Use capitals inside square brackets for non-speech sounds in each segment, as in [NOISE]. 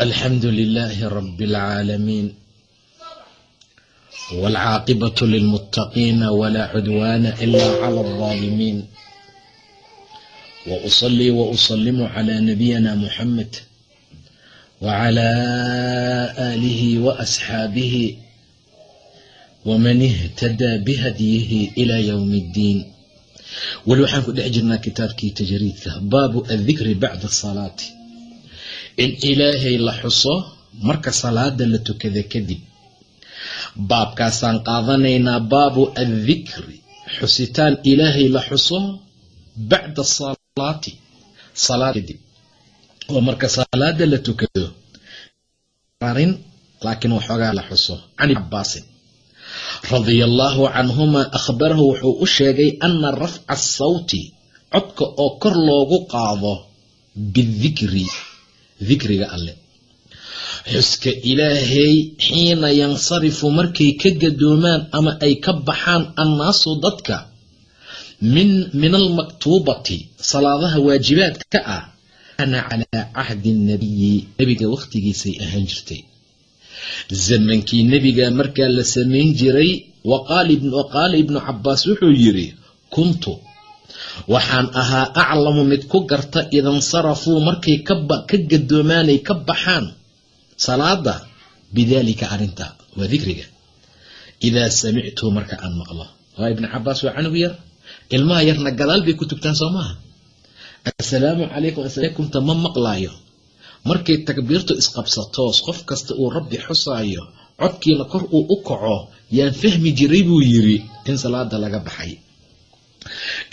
الحمد لله رب العالمين والعاقبة للمتقين ولا عدوان إلا على الظالمين وأصلي وأسلم على نبينا محمد وعلى آله وأصحابه ومن اهتدى بهديه إلى يوم الدين weli waxaan ku dhex jirnaa kitaabkii tajriidka baabu addikri bacda asalaati in ilaahay la xuso marka salaada la tukada kadib. Baabkaasaan qaadanaynaa baabu addikri xusitaan ilaahay la xuso bacda asalaati salaad kadib. Oo marka salaada la tukado arrin laakiin waxoogaa la xuso. Can cabaasin radia allaahu canhuma akhbarahu wuxuu u sheegay ana rafca asawti codka oo kor loogu qaado bidikri dikriga alle. Xuska ilaahay xiina yansarifu markay ka gadoomaan ama ay ka baxaan annaasu dadka min min almaktuubati salaadaha waajibaadka ah kana calaa cahdi nabiyi nebiga wakhtigiisay ahaan jirtay. Zamankii nebiga markaa la samayn jiray waqaala ibnu cabaas wuxuu yidhi kuntu waxaan ahaa aclamu mid ku garta idansarafuu markay ka gadoomaanay ka baxaan. Salaada bidaalika arrinta waa dikriga. Idaa samictuu marka aan maqlo. Waa ibnu cabaas waa canug yar. Ilmaha yarna gadaal bay ku tugtaan soo maaha? Assalaamu calaykum asalaakumta ma maqlaayo? Markay takbiirtu isqabsatoos qof kasta uu rabbi xusaayo codkiina kor uu u kaco yaan fahmi jiray buu yidhi in salaada laga baxay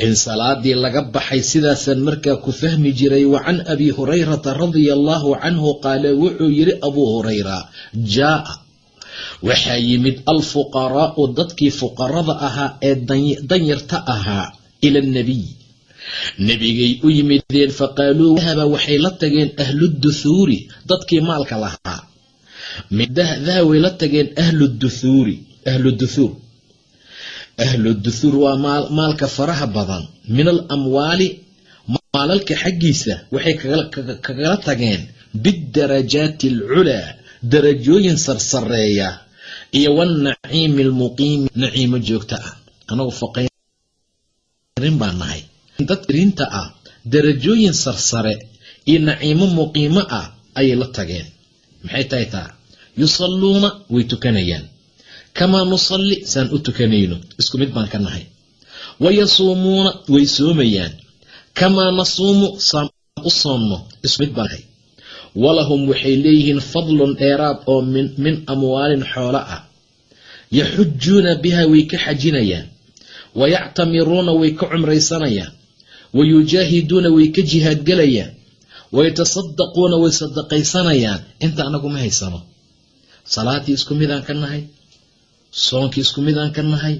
in salaadii laga baxay sidaasaan markaa ku fahmi jiray wa can abi hurayrata radia allaahu canhu qaala wuxuu yidhi abuu hurayra jaaa. Waxaa yimid alfuqaraa'u dadkii fuqarada ahaa ee danyarta ahaa ila annabiy nebigay u yimideen faqaaluu dahaba waxay la tageen ahluduthuuri dadkii maalka lahaa. Dahabay la tageen ahluduthuuri ahluduthuur ahluduthuur waa maalka faraha badan min al amwaali maalalka xaggiisa waxay kagala tageen bidarajaati alculaa darajooyin sarsareeya iyo wanaciimi almuqiimi naciimo joogta ah anagu faqayrin baa nahay dadrinta ah darajooyin sarsare iyo naciimo muqiimo ah ayay la tageen maxay tahay taa yusalluuna way tukanayaan kamaa nusalli saan u tukanayno isku mid baan ka nahay wayasuumuuna way soomayaan kamaa nasuumu saan u soomno isku mid baan nahay walahum waxay leeyihiin fadlun dheeraad oo min amwaalin xoolo ah yaxujuuna biha way ka xajinayaan wayactamiruuna way ka cumraysanayaan wayujaahiduuna way ka jihaadgelayaan wayatasaddaquuna way sadaqaysanayaan inta anagu ma haysano salaatii isku midaan ka nahay soonkii isku midaan ka nahay.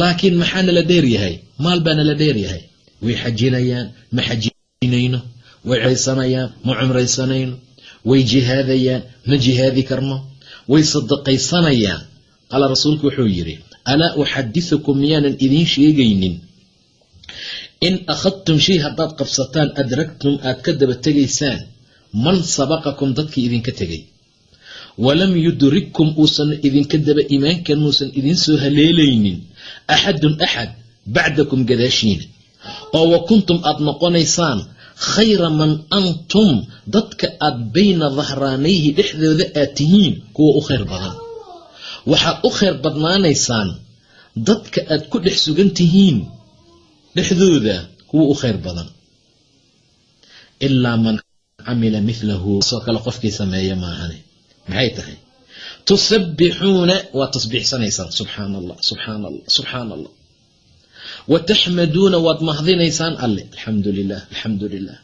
Laakiin maxaa nala dheeryahay maal baa nala dheeryahay way xajinayaan ma xajinayno. Way cumraysanayaan ma cumraysanayno. Way jihaadayaan ma jihaadi karno. Way sadaqaysanayaan. Qaala rasuulku wuxuu yidhi alaa uxadithukum miyaanan idiin sheegaynin? In akhadtum shay haddaad qabsataan adragtum aad ka daba tegaysaan man sabaqakum dadkii idinka tegay walam yudrigkum uusan idinka daba imaankan muusan idin soo haleelaynin axadun axad bacdakum gadaashiina. oo wa kuntum aad noqonaysaan khayra man antum dadka aad bayna dahraanayhi dhexdooda aad tihiin kuwa u khayr badan. Waxaad u khayr badnaanaysaan dadka aad ku dhex sugan tihiin dhexdooda kuwa u khayr badan. Ilaa man camila milahu soo kale qofkii sameeya maahane maxay tahay? Tusabbixuuna waad tasbiixsanaysaan subxaan allah subxaan allah subxaan allah wa taxmaduuna waad mahdinaysaan alle alxamdu lilah alxamdu lilah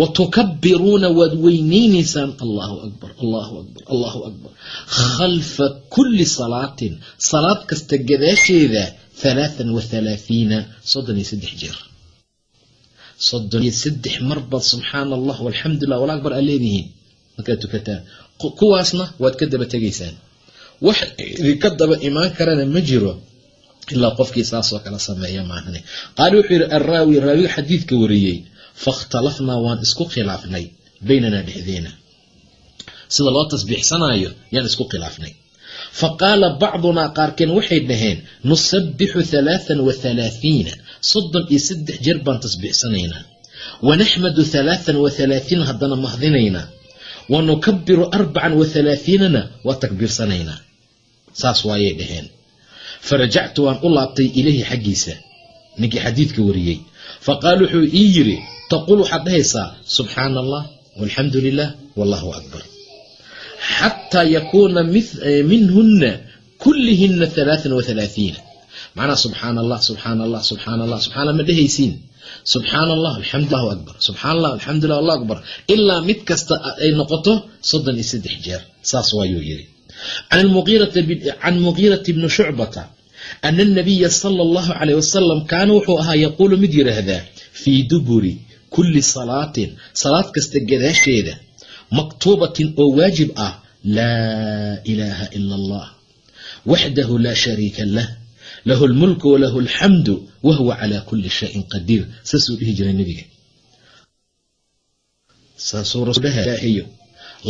wa tukabiruuna waad weyneynaysaan allahu akbar allahu akbar allahu akbar. Khalfa kulli salaatin salaad kasta gadaasheeda halaathan wa halaathiina soddon iyo saddex jeer. Soddon iyo saddex marbaad subxaana allah walxamdulilah wala akbar aad leedihiin markaad tukataan kuwaasna waad ka daba tegaysaan. Wax idinka daba imaan karana ma jiro ilaa qofkii saasoo kala sameeya maahane qaali wuxuu yidhi arraawi raawiga xadiidka wariyey fakhtalafnaa waan isku khilaafnay baynanaa dhexdeena. Sida loo tasbiixsanaayo yaan isku khilaafnay. Fa qaala bacdunaa qaarkeen waxay dhaheen nusabbixu halaathan wa halaathiina soddon iyo saddex jeer baan tasbiixsanaynaa. Wanaxmadu halaathan wa halaathiina haddana mahdinaynaa wa nukabiru arbacan wa halaathiinana waa takbiirsanaynaa saas waayay dhaheen farajactu waan u laabtay ilayhi xaggiisa ninkii xadiidka wariyey fa qaal wuxuu ii yidhi taquul waxaad dhahaysaa subxaana allah walxamdu lilah wallahu akbar xataa yakuuna minhuna kullihina halaathan wa halaathiina macnaa subxaana allah subxaana allah subxaana allah subxaana ma dhehaysiin subxaana allah alxamdulilah akbar. Subxaana allah alxamdulilah allahu akbar. Ilaa mid kasta ay noqoto soddon iyo saddex jeer. Saas waayuu yidhi. Can mugiirati bni shucbata ana anabiya sala allahu calayh wasalam kaana wuxuu ahaa yaquulu mid yidhaahdaa fii duburi kulli salaatin. Salaad kasta gadaasheeda maktuubatin oo waajib ah laa ilaaha ila allah waxdahu laa shariika lah lahu lmulku walahu alxamdu wahuwa calaa kulli shayin qadiir saasuu dhihi jiray nebiga. Saasuu rasuulhayo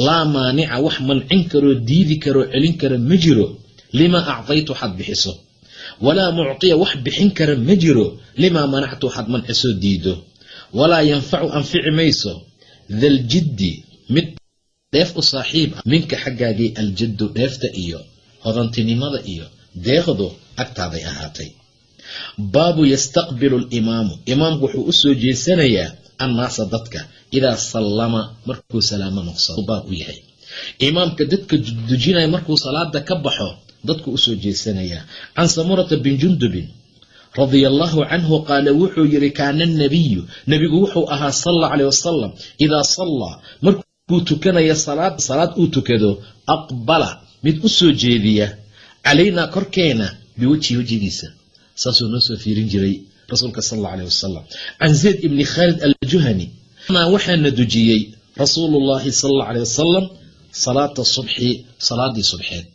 laa maanica wax mancin karoo diidi karoo celin kara ma jiro. Limaa acdaytu waxaad bixiso. Walaa muctiya wax bixin kara ma jiro. Limaa manactu waxaad mancisoo diido. Walaa yanfacu anfici mayso. Daljiddi mid dheef u saaxiib ah minka xaggaagii aljaddu dheefta iyo hodantinimada iyo deeqdu agtaaday ahaatay. Baabu yastaqbilu alimaamu. Imaamku wuxuu u soo jeesanayaa annaasa dadka idaa sallama markuu salaamo noqsado baab u yahay. Imaamka dadka dujinaya markuu salaada ka baxo dadku u soo jeesanayaa. Can samurata bin jundubin radia allaahu canhu qaala wuxuu yidhi kaana anabiyu nebigu wuxuu ahaa sal alla wasalam idaa sallaa. Markuu tukanaya salaad uu tukado aqbala mid u soo jeediya calaynaa korkeena biwajhi wejigiisa saasuu noo soo fiirin jiray rasuulka sal alla aleh wasalam can zayd ibni khaalid aljuhani waxaana dujiyey rasuulu llaahi sal alla aleh wasalam salaata subxi salaadii subxeed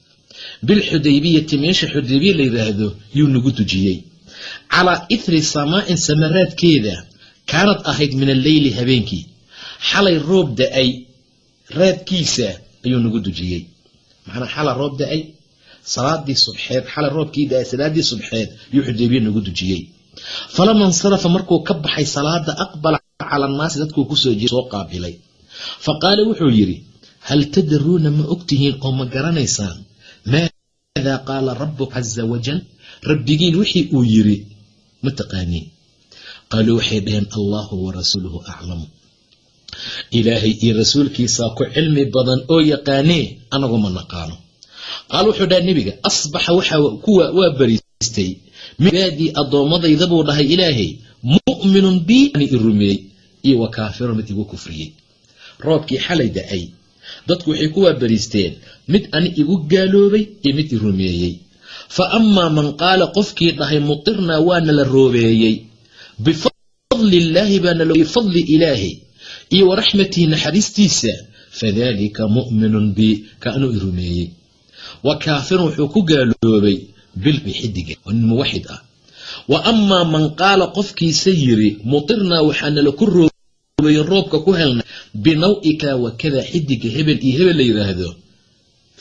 bilxudaybiyati meesha xudaybiya la yidhaahdo yuu nagu dujiyey. Calaa ithri samaa'in samaraadkeeda kaanad ahayd min alleyli habeenkii. Xalay roob da'ay raadkiisa ayuu nagu dujiyey. Macnaa xalay roob da'ay salaadii subxeed xalay roobkii da'ay salaadii subxeed yuu xudaybiya nagu dujiyey. Falama insarafa markuu ka baxay salaada aqbala cala annaasi dadkuu ku soo jee soo qaabilay. Fa qaala wuxuu yidhi hal tadaruuna ma ogtihiin oo ma garanaysaan? Maadaa qaala rabuka caza wajal rabbigiin wixii uu yidhi ma taqaaniin. Qaaluu waxay dhaheen allahu warasuuluhu aclamu. Ilaahay iyo rasuulkiisaa ku cilmi badan oo yaqaanee anagu ma naqaano qaal wuxuu dhaha nebiga asbaxa kuwa waa bariistay. Mibaadii addoommadayda buu dhahay ilaahay mu'minun bii i rumeeyey iyo wa kaafirun mid igu kufriyey. Roobkii xalay da'ay. Dadku waxay ku waabariisteen mid ani igu gaaloobay iyo mid i rumeeyey. Fa amaa man qaala qofkii dhahay mutirnaa waana la roobeeyey. Bifadli illaahi baana fadli ilaahi iyo waraxmatihi naxariistiisa fadalika mu'minun bi ka anuu i rumeeyey wa kaafirun wuxuu ku gaaloobay bilbi xidiga muwaxid ah. Wa amaa man qaala qofkiisa yiri mutirnaa waxaana laku roobay roobka ku helnay binaw'ika wa kada xidiga hebel iyo hebel la yidhaahdo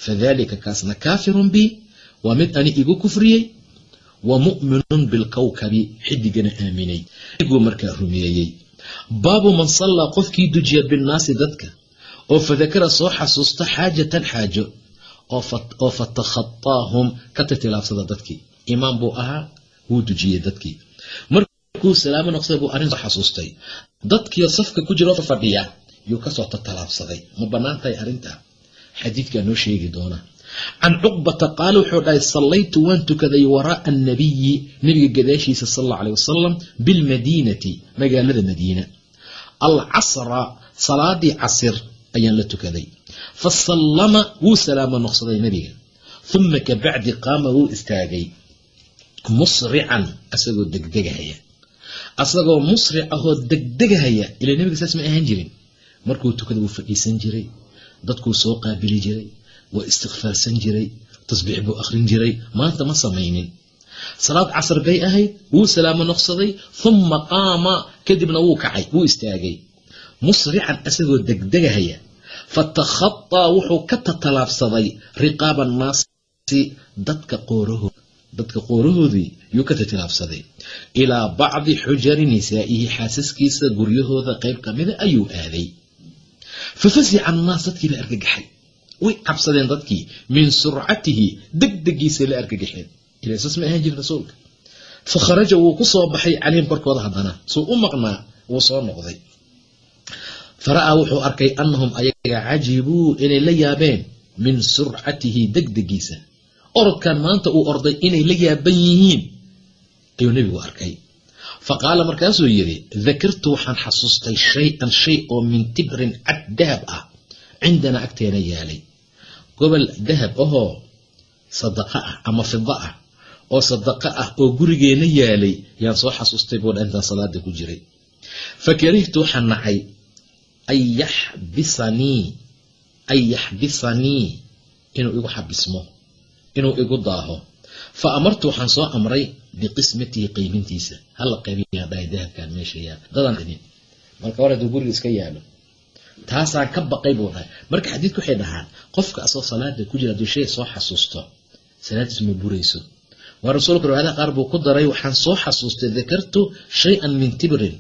fadalika kaasna kaafirun bi waa mid ani igu kufriyey wa mu'minun bilkawkabi xidigana aaminay. Iguu markaa rumeeyey. Baabu man sallaa qofkii dujiya binnaasi dadka oo fadakara soo xasuusta xaajatan xaajo oo fatakhataahum ka titilaabsada dadkii. Imaam buu ahaa wuu dujiyey dadkii. Markuu salaamo noqsay buu arrin xasuustay. Dadkiio safka ku jiro fadhiya yuu ka soo tatalaabsaday ma bannaan tahay arrintaa xadiidkaa noo sheegi doona. Can cuqbata qaala wuxuu dhahay sallaytu waan tukaday waraa'a annabiyi nebiga gadaashiisa sal alla aleh wasalam bilmadiinati magaalada madiina. Alcasra salaadii casir ayaan la tukaday. Fa sallama wuu salaamo noqsaday nebiga. Uma kabacdi qaama wuu istaagay. Musrican asagoo degdegahaya. Asagoo musric ahoo degdegahaya ila nebiga saas ma ahaan jirin. Markuu tukada wuu fadhiisan jiray. Dadkuu soo qaabili jiray. Waa istikfaarsan jiray. Tasbiix buu akhrin jiray. Maanta ma samaynin. Salaad casar bay ahayd. Wuu salaamo noqsaday. Uma qaama kadibna wuu kacay. Wuu istaagay musrican asagoo degdegahaya. Fatakhataa wuxuu ka tatalaabsaday riqaaba annaasi dadka qoorahood dadka qoorahoodii yuu ka tatilaabsaday ilaa bacdi xujari nisaa'ihi xaasaskiisa guryahooda qayb ka mida ayuu aaday. Fafasica annaas dadkii la argagaxay. Way cabsadeen dadkii. Min surcatihi degdegiisa la argagaxeen. Ila saas ma ahaan jirin rasuulka. Fa kharaja wuu ku soo baxay calayhim korkooda haddana. Suu u maqnaa wuu soo noqday fara'aa wuxuu arkay annahum ayaga cajibuu inay la yaabeen min surcatihi degdegiisa orodkan maanta uu orday inay la yaaban yihiin ayuu nebigu arkay. Fa qaala markaasuu yidhi dakartu waxaan xasuustay shay-an shay oo min tibrin cad dahab ah cindana agteena yaalay. Gobol dahab ahoo sadaqa ah ama fida ah oo sadaqa ah oo gurigeena yaalay yaan soo xasuustay buudha intaan salaada ku jiray. Fa karihtu waxaan nacay an yaxbisanii an yaxbisanii inuu igu xabismo inuu igu daaho. Fa amartu waxaan soo amray biqismatihi qaybintiisa hala qaybiyaa dhahay dahabkan meesha yaal dadaan marka hore aduu guriga iska yaalo. Taasaan ka baqay buu dhahay. Marka xadiidku waxay dhahaan qofka asoo salaada ku jira hadduu shay soo xasuusto salaadiis ma burayso. Waa rasuulka riwaayadaha qaar buu ku daray waxaan soo xasuustay dakartu shay-an min tibrin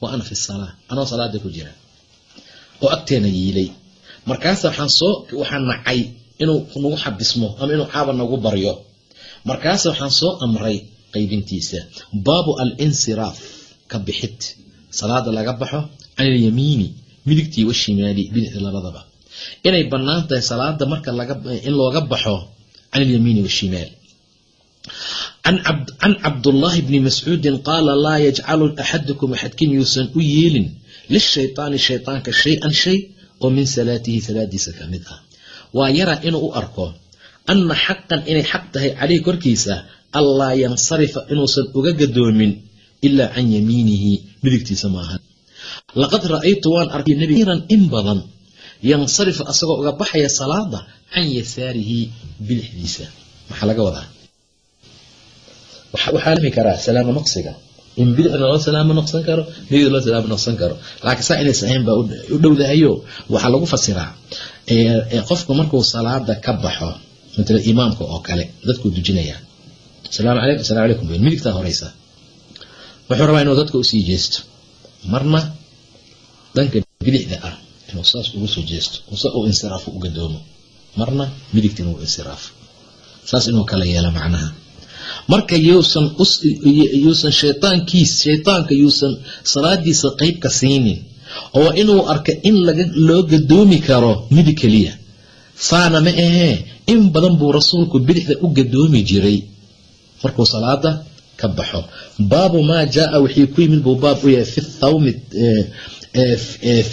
wa ana fi salaa anoo salaada ku jira oo agteena yiilay. Markaasa waxaan nacay inuu nagu xabismo ama inuu caaba nagu baryo. Markaasa waxaan soo amray qaybintiisa. Baabu alinsiraaf ka bixid. Salaada laga baxo can ilyamiini midigtii washimaali bidixda labadaba. Inay bannaan tahay salaada marka in looga baxo can ilyamiini washimaal can cabdullaahi bni mascuudin qaala laa yajcalu axadukum axadkin yuusan u yeelin lishaytaani shaytaanka shay-an shay oo min salaatihi salaadiisa ka mid ah waa yara inuu u arko anna xaqan inay xaq tahay caleyhi korkiisa allaa yansarifa inuusan uga gadoomin ilaa can yamiinihi midigtiisa maahan laqad ra'aytu waan arkay nebiran in badan yansarifu asagoo uga baxaya salaada can yasaarihi bidixdiisa maxaa laga wadaa waxaa lami karaa salaamo noqsiga in bidixda loo salaamo noqsan karo midigda loo salaamo noqsan karo. Laakiin saa inay sahayn baa u dhowdahayo waxaa lagu fasiraa. Qofku markuu salaada ka baxo matala imaamka oo kale dadkuu dujinaya. Asalaamu calaykum asalamu calaykum ben midigtaa horeysa wuxuu rabaa inuu dadka u sii jeesto. Marna dhanka bidixda ah inuu saas ugu soo jeesto use uu insiraafo u gadoomo. Marna midigta inuu insiraafo saas inuu kala yeelo macnaha marka yuusan shaytaankiis shaytaanka yuusan salaadiisa qeybka siinin oo inuu arka in loo gadoomi karo midig keliya. Saana ma ahee in badan buu rasuulku bidixda u gadoomi jiray. Markuu salaada ka baxo baabu maa jaaa wixii ku yimid buu baab u yahay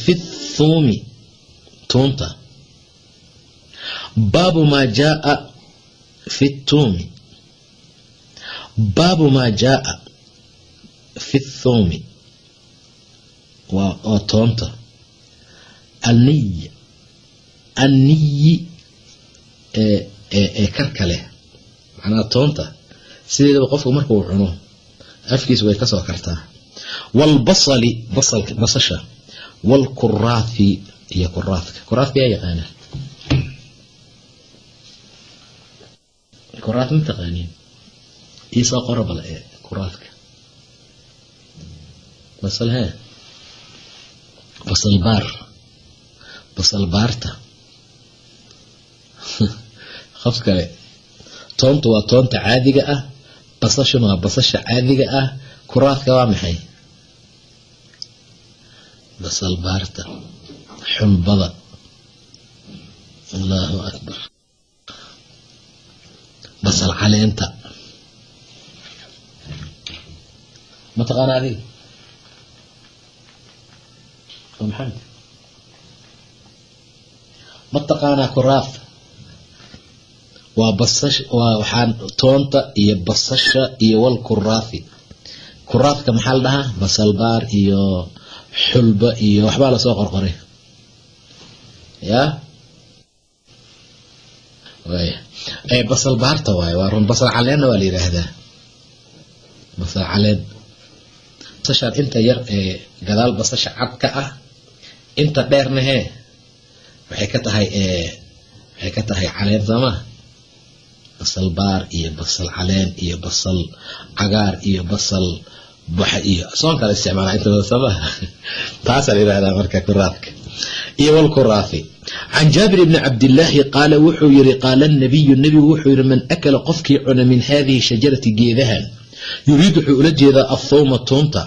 fi thuumi tuunta. Baabu maa jaaa fi thuumi baabu maa jaaa fi thuumi waa toonta. Alniy anniyi ee karka leh. Macnaha toonta. Sideedaba qofku marka uu cuno afkiisa way ka soo kartaa. Waalbasali basasha. Waalkuraathi iyo kuraathka kuraathka yaa yaqaanaa. Kuraath ma taqaaniin iisoo qora bal ee kuraathka basal hee? Basal baar. Basal baarta. [LAUGHS] Qof kale toontu waa toonta caadiga ah basashuna waa basasha caadiga ah kuraadka waa maxay? Basal baarta. Xulbada allahu akbar. Basal caleenta ma taqaana adiga maxamed ma taqaanaa kuraaf waa basash waa toonta iyo basasha iyo wal kuraafi kuraafka maxaa la dhahaa basalbaar iyo xulba iyo waxbaa la soo qorqoray ya basal baarta waa run basal caleenna waa la yidhaahdaa basal caleen basashaan inta yar ee gadaal basasha cad ka ah. Inta dheerna hee waxay ka tahay waxay ka tahay caleen basal baar iyo basal caleen iyo basal cagaar iyo basal baxa iyo soon kala isticmaala intooda sooma [LAUGHS] taasaa la yidhahdaa marka kuraafka. Iyo walkuraafi can jaabir bni cabdillaahi qaala wuxuu yiri qaala nabiyu nebigu wuxuu yihi man akala qofkii cuna min haadihi shajarati geedahan yuriid wuxuu ula jeedaa athawma tuunta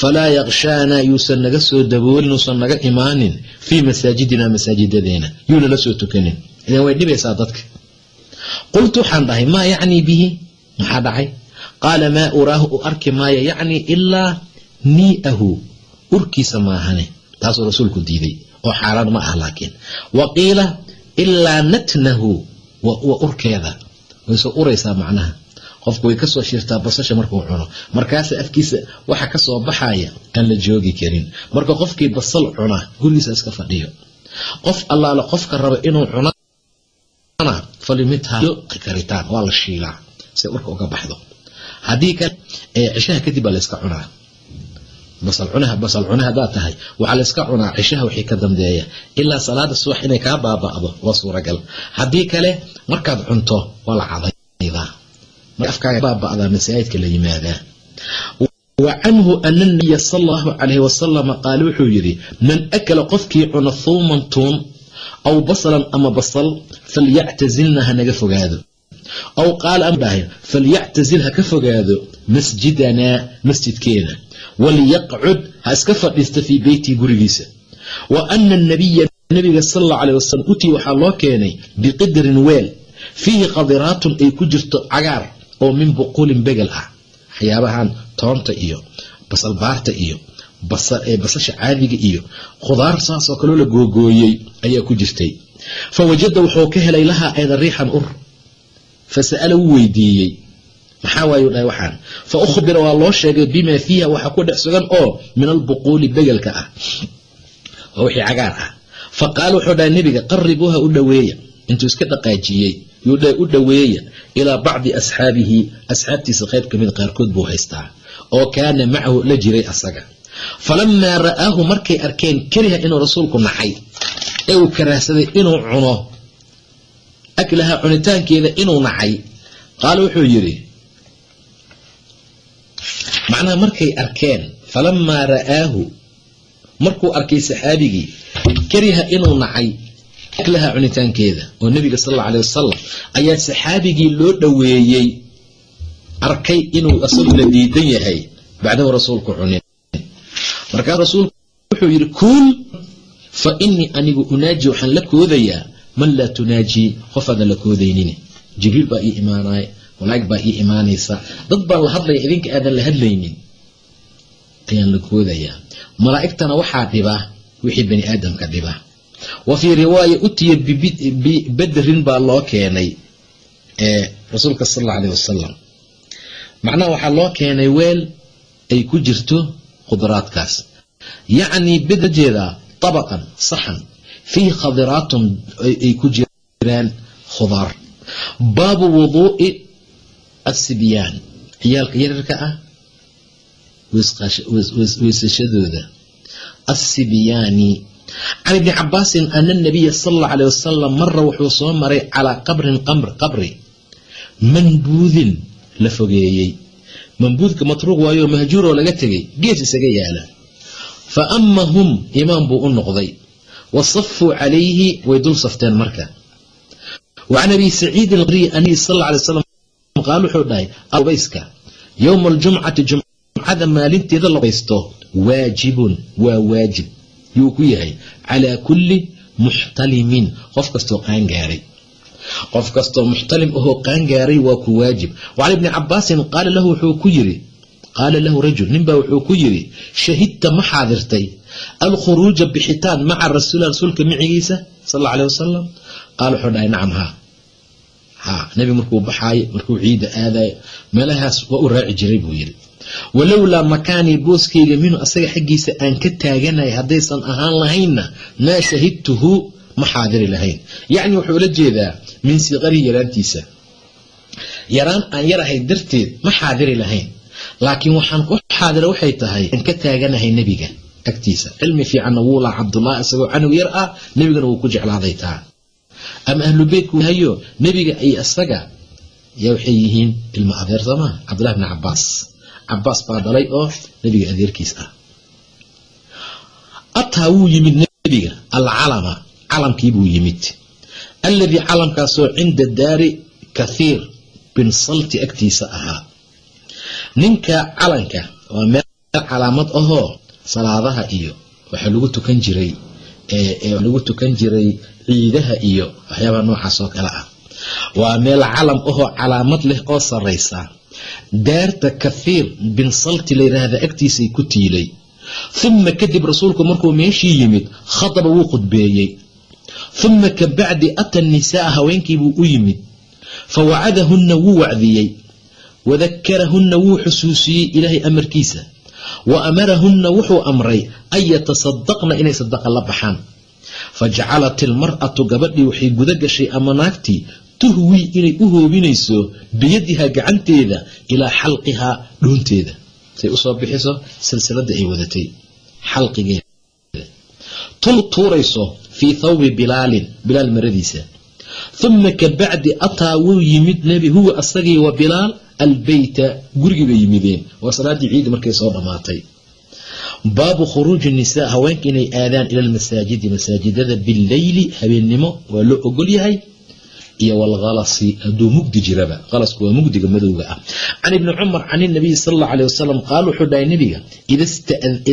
falaa yakshaana yuusan naga soo daboolin uusan naga imaanin fii masaajidina masaajidadeena yuuna la soo tukanin. Idan way dhibaysaa dadka. Qultu waxaan dhahay maa yacnii bihi? Maxaa dhacay? Qaala maa uraahu u arki maayo yacnii ilaa nii'ahu urkiisa maahane taasuu rasuulku diiday oo xaaraan ma ah laakiin. Wa qiila ilaa natnahu wa urkeeda. Way soo uraysaa macnaha qofku way ka soo shirtaa basasha markuu cuno. Markaasa afkiisa waxa ka soo baxaya aan la joogi karin. Marka qofkii basal cuna gurigiisa iska fadhiyo. Qof allaale qofka raba inuu cunona falimidha karitaan waa la shiilaa. Si urka uga baxdo. Haddii cishaha kadib baa la iska cunaa. Basal cune haddaad tahay. Waxaa la iska cunaa cishaha wixii ka dambeeya. Ilaa salaada subax inay kaa baaba'do waa suuragal. Haddii kale markaad cunto waa la cadaydaa afkaaga baaba'daa masaajidka la yimaadaa wa ana nabiya sala allahu calayhi wasalama qaale wuxuu yidhi man akala qofkii cuna thuuman tuun aw basalan ama basal falyactazilna ha naga fogaado. Aw qaala amdhahay falyactazil ha ka fogaado masjidanaa masjidkeena. Waliyaqcud ha iska fadhiista fii beytii gurigiisa. Wa ana nabiya nabiga sal alla alay wasalam utii waxaa loo keenay biqidrin weel fiihi khadiraatun ay ku jirto cagaar oo min buquulin begel ah waxyaabahan toonta iyo basalbaarta iyo basasha caadiga iyo khudaar saasoo kaloo la googooyey ayaa ku jirtay. Fa wajada wuxuu ka helay lahaa ayda riixan ur. Fa sa'ala wuu weydiiyey. Maxaa waayuu dhahay waxaan? Fa ukhbira waa loo sheegay bimaa fiiha waxaa ku dhex sugan oo min albuquuli begelka ah oo wixii cagaar ah. Fa qaala wuxuu dhahay nebiga qaribuuha u dhoweeya. Intuu iska dhaqaajiyey u dhoweeya ilaa bacdi asxaabihi asxaabtiisa qayb ka mid qaarkood buu haystaa oo kaana macahu la jiray asaga. Falamaa ra'aahu markay arkeen kariha inuu rasuulku nacay ee uu karaahsaday inuu cuno aklaha cunitaankeeda inuu nacay qaala wuxuu yidhi macnaha markay arkeen falamaa ra'aahu markuu arkay saxaabigii kariha inuu nacay aklaha cunitaankeeda oo nebiga sal alla alay wasalam ayaa saxaabigii loo dhoweeyey arkay inuu asaguna diidan yahay bacdahu rasuulku cunin. Markaa rasuulku wuxuu yidhi kuul fa inii anigu unaaji waxaan la koodayaa man laa tunaajii qof aadan la koodaynin jibriil baa ii imaanaya malaa'ig baa ii imaanaysa dad baan la hadlaya idinka aadan la hadlaynin ayaan la koodayaa. Malaa'igtana waxaa dhiba wixii bani aadamka dhiba wa fii riwaaya utiya bibadrin baa loo keenay ee rasuulka sal alla alayh wasalam macnaha waxaa loo keenay weel ay ku jirto khudraadkaas. Yacnii bedajeeda tabaqan saxan fiihi khadiraatun ay ku jiraan khudaar. Baabu wuduu'i asibyaan ciyaalka yararka ah weysashadooda assibyaani can ibni cabaasin ana nabiya sal alla alay wasalam mara wuxuu soo maray calaa qabrin qabri. Manbuudin la fogeeyey. Mambuudka matruuq waayo mahjuuroo laga tegay gees isaga yaalla. Fa ama hum imaam buu u noqday. Wa safuu calayhi way dul safteen marka. Wa can abi saciidin alqriy anabi sal alay wasalam qaal wuxuu dhahay abayska yowma aljumcati jumcada maalinteeda la baysto waajibun waa waajib yuu ku yahay calaa kulli muxtalimin. Qof kastoo qaangaaray qof kastoo muxtalim ahoo qaangaaray waa ku waajib. Wacan ibni cabaasin qaala lahu wuxuu ku yiri qaala lahu rajul ninbaa wuxuu ku yidhi shahidta ma xaadirtay alkhuruuja bixitaan maca rasuul rasuulka micigiisa sal alla aleh wasalam qaala wuxuu dhahay nacam haa. Ha nebi markuu baxaayo markuu ciidda aadayo meelahaas waa u raaci jiray buu yidhi walowlaa makaanii booskeyga minhu asaga xaggiisa aan ka taaganay haddaysan ahaan lahaynna maa shahidtuhu ma xaadiri lahayn. Yacni wuxuu la jeedaa min siqarihi yaraantiisa. Yaraan aan yarahay darteed ma xaadiri lahayn. Laakiin waxaan u xaadira waxay tahay aan ka taaganahay nebiga agtiisa. Cilmi fiicanna wuu laha cabdullah isagoo canug yar ah nebigana wuu ku jeclaaday taa. Ama ahlu beytku hayo nebiga iyo isaga yaa waxay yihiin ilmo adeer soomaa cabdullahi bni cabaas cabaas baa dhalay oo nebiga adeerkiis ah. Ataa wuu yimid nebiga alcalama calamkiibuu yimid. Alladii calamkaasoo cinda daari kathiir bin salti agtiisa ahaa. Ninka calanka waa meel calaamad ahoo salaadaha iyo waxaa lagu tukan jiray lagu tukan jiray ciidaha iyo waxyaabaha noocaas oo kale ah. Waa meel calam ahoo calaamad leh oo saraysa daarta kathiir bin salti layidhaahda agtiisay ku tiilay. Uma kadib rasuulku markuu meeshii yimid khadaba wuu khudbeeyey. Uma ka bacdi ata nisaaa haweenkiibuu u yimid. Fa wacadahunna wuu wacdiyey. Wadakarahunna wuu xusuusiyey ilaahay amarkiisa. Wa amarahunna wuxuu amray an yatasadaqna inay sadaqa la baxaan. Fa jacalat ilmar'atu gabadhii waxay guda gashay ama naagtii tuhwii inay u hoobinayso biyadiha gacanteeda ilaa xalqihaa dhuunteeda. Say u soo bixiso silsilada ay wadatay xalqigeeda. Tul tuurayso fii thawbi bilaalin bilaal maradiisa. Uma ka bacdi ataa wuu yimid nebi huwa asagii wa bilaal albeyta gurigii bay yimideen. Waa salaaddii ciidi markay soo dhammaatay baabu khuruuji nisaa haweenka inay aadaan ila lmasaajidi masaajidada bileyli habeennimo waa loo ogol yahay iyo walhalasi hadduu mugdi jiraba halasku waa mugdiga madowga ah. Can ibni cumar can inabiyi sal alla wasalam qaal wuxuu dhahay nebiga ida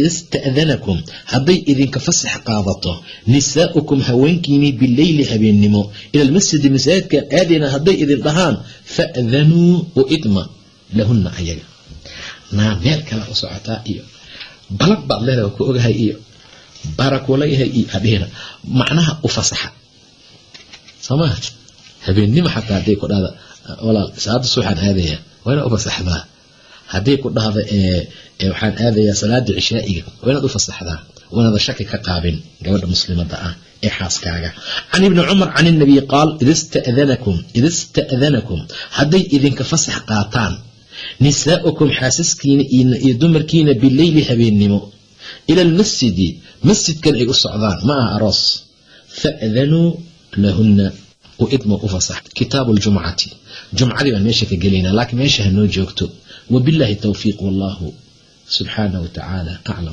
ista'danakum hadday idinka fasax qaadato nisaa'ukum haweenkiinii bileyli habeennimo ila almasjidi masaajidkan aadayna hadday idin dhahaan fa'danuu u idma lahunna ayaga. Naa meel kale u socotaa iyo balad baad leedaha ku ogahay iyo barakuulayahay iyo hadhihina macnaha u fasaxa. Soomaa habeennimo xataa hadday ku dhahda walaal salaada suuxaan aadayaa waa inaad u fasaxdaa. Hadday ku dhahda waxaan aadayaa salaada cishaa'iga waa inaad u fasaxdaa. Waanada shaki ka qaabin gabadha muslimada ah ee xaaskaaga. Can ibni cumar can inabiy qaal ida ista'danakum hadday idinka fasax qaataan nisaa'ukum xaasaskiina iyo dumarkiina bileyli habeennimo ila almasjidi masjidkan ay u socdaan ma aha aroos. Fa'danuu lahunna idma u fasax kitaabu ljumcati. Jumcadii baan meesha ka gelaynaa laakiin meesha hanoo joogto. Wabillahi towfiiq wallahu subxaanah wa aclam